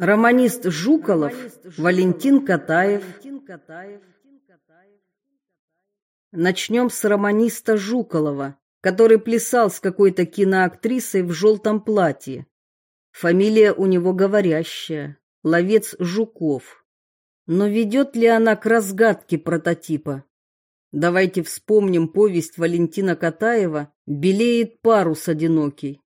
Романист Жуколов, Валентин Катаев. Начнем с романиста Жуколова, который плясал с какой-то киноактрисой в желтом платье. Фамилия у него говорящая, ловец Жуков. Но ведет ли она к разгадке прототипа? Давайте вспомним повесть Валентина Катаева «Белеет парус одинокий».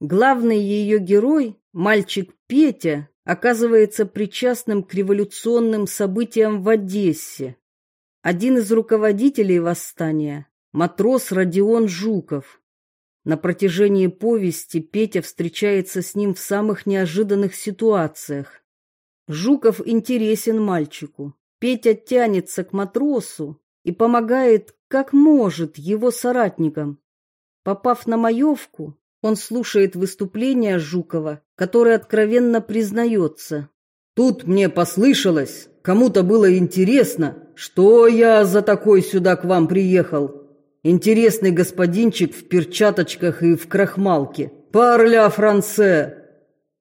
Главный ее герой, мальчик Петя, оказывается причастным к революционным событиям в Одессе. Один из руководителей восстания – матрос Родион Жуков. На протяжении повести Петя встречается с ним в самых неожиданных ситуациях. Жуков интересен мальчику. Петя тянется к матросу и помогает, как может, его соратникам. Попав на маевку, он слушает выступление Жукова, который откровенно признается. «Тут мне послышалось, кому-то было интересно, что я за такой сюда к вам приехал. Интересный господинчик в перчаточках и в крахмалке. Парля франце!»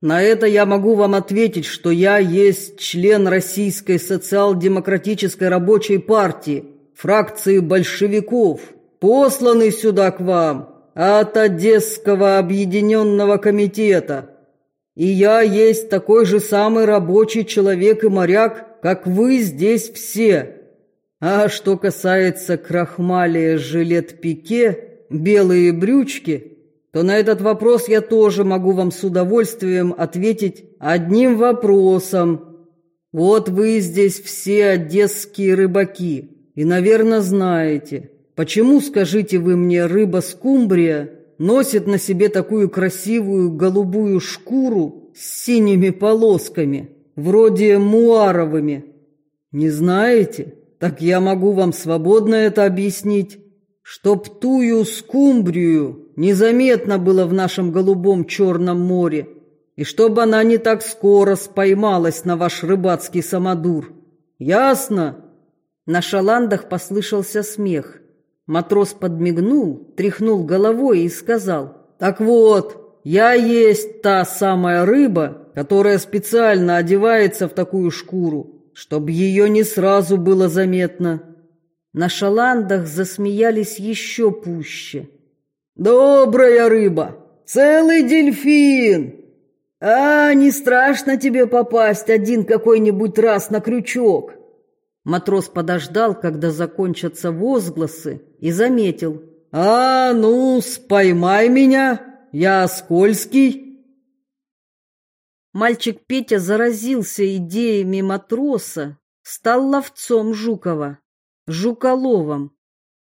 На это я могу вам ответить, что я есть член Российской социал-демократической рабочей партии, фракции большевиков, посланный сюда к вам от Одесского объединенного комитета. И я есть такой же самый рабочий человек и моряк, как вы здесь все. А что касается крахмалия жилет-пике, белые брючки, то на этот вопрос я тоже могу вам с удовольствием ответить одним вопросом. Вот вы здесь все одесские рыбаки и, наверное, знаете, Почему, скажите вы мне, рыба-скумбрия носит на себе такую красивую голубую шкуру с синими полосками, вроде муаровыми? Не знаете? Так я могу вам свободно это объяснить. Чтоб тую скумбрию незаметно было в нашем голубом Черном море, и чтобы она не так скоро споймалась на ваш рыбацкий самодур. Ясно? На шаландах послышался смех. Матрос подмигнул, тряхнул головой и сказал, «Так вот, я есть та самая рыба, которая специально одевается в такую шкуру, чтобы ее не сразу было заметно». На шаландах засмеялись еще пуще. «Добрая рыба! Целый дельфин! А, не страшно тебе попасть один какой-нибудь раз на крючок!» Матрос подождал, когда закончатся возгласы, и заметил. «А, ну, споймай меня, я скользкий!» Мальчик Петя заразился идеями матроса, стал ловцом Жукова, Жуколовом.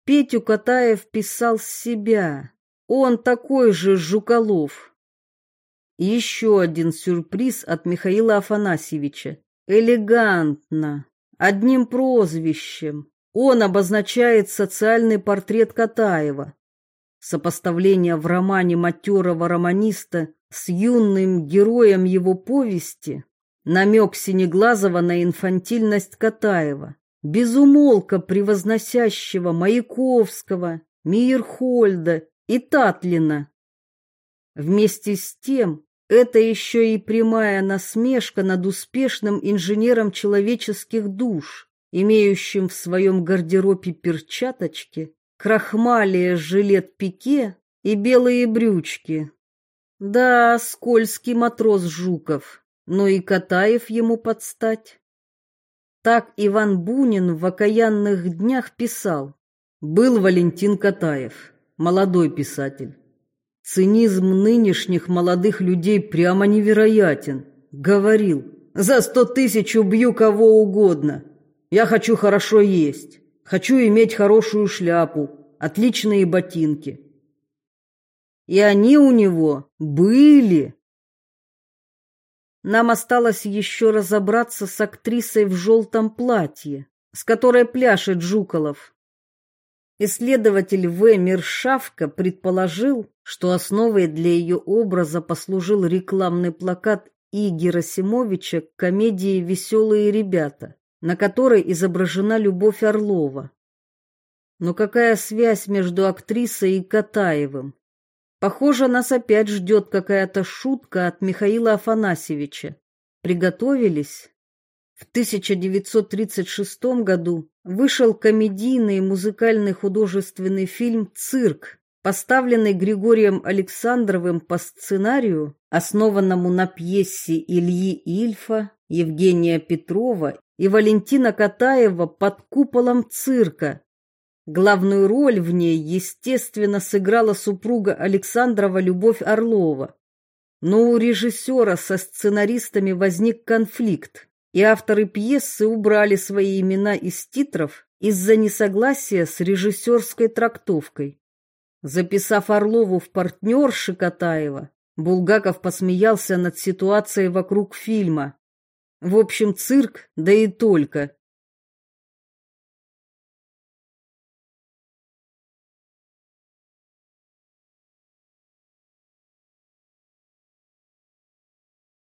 Петю Катаев писал себя. Он такой же Жуколов. еще один сюрприз от Михаила Афанасьевича. Элегантно, одним прозвищем. Он обозначает социальный портрет Катаева. Сопоставление в романе матерого романиста с юным героем его повести – намек Синеглазова на инфантильность Катаева, безумолко превозносящего Маяковского, Мирхольда и Татлина. Вместе с тем это еще и прямая насмешка над успешным инженером человеческих душ, имеющим в своем гардеробе перчаточки, крахмалия жилет-пике и белые брючки. Да, скользкий матрос Жуков, но и Катаев ему подстать. Так Иван Бунин в окаянных днях писал. Был Валентин Катаев, молодой писатель. Цинизм нынешних молодых людей прямо невероятен. Говорил, за сто тысяч убью кого угодно. Я хочу хорошо есть, хочу иметь хорошую шляпу, отличные ботинки. И они у него были. Нам осталось еще разобраться с актрисой в желтом платье, с которой пляшет Жуколов. Исследователь В. Миршавка предположил, что основой для ее образа послужил рекламный плакат И. Герасимовича к комедии «Веселые ребята», на которой изображена Любовь Орлова. Но какая связь между актрисой и Катаевым? Похоже, нас опять ждет какая-то шутка от Михаила Афанасьевича, Приготовились. В 1936 году вышел комедийный музыкальный художественный фильм «Цирк», поставленный Григорием Александровым по сценарию, основанному на пьесе Ильи Ильфа, Евгения Петрова и Валентина Катаева «Под куполом цирка». Главную роль в ней, естественно, сыграла супруга Александрова Любовь Орлова. Но у режиссера со сценаристами возник конфликт, и авторы пьесы убрали свои имена из титров из-за несогласия с режиссерской трактовкой. Записав Орлову в партнерши Катаева, Булгаков посмеялся над ситуацией вокруг фильма. В общем, цирк, да и только,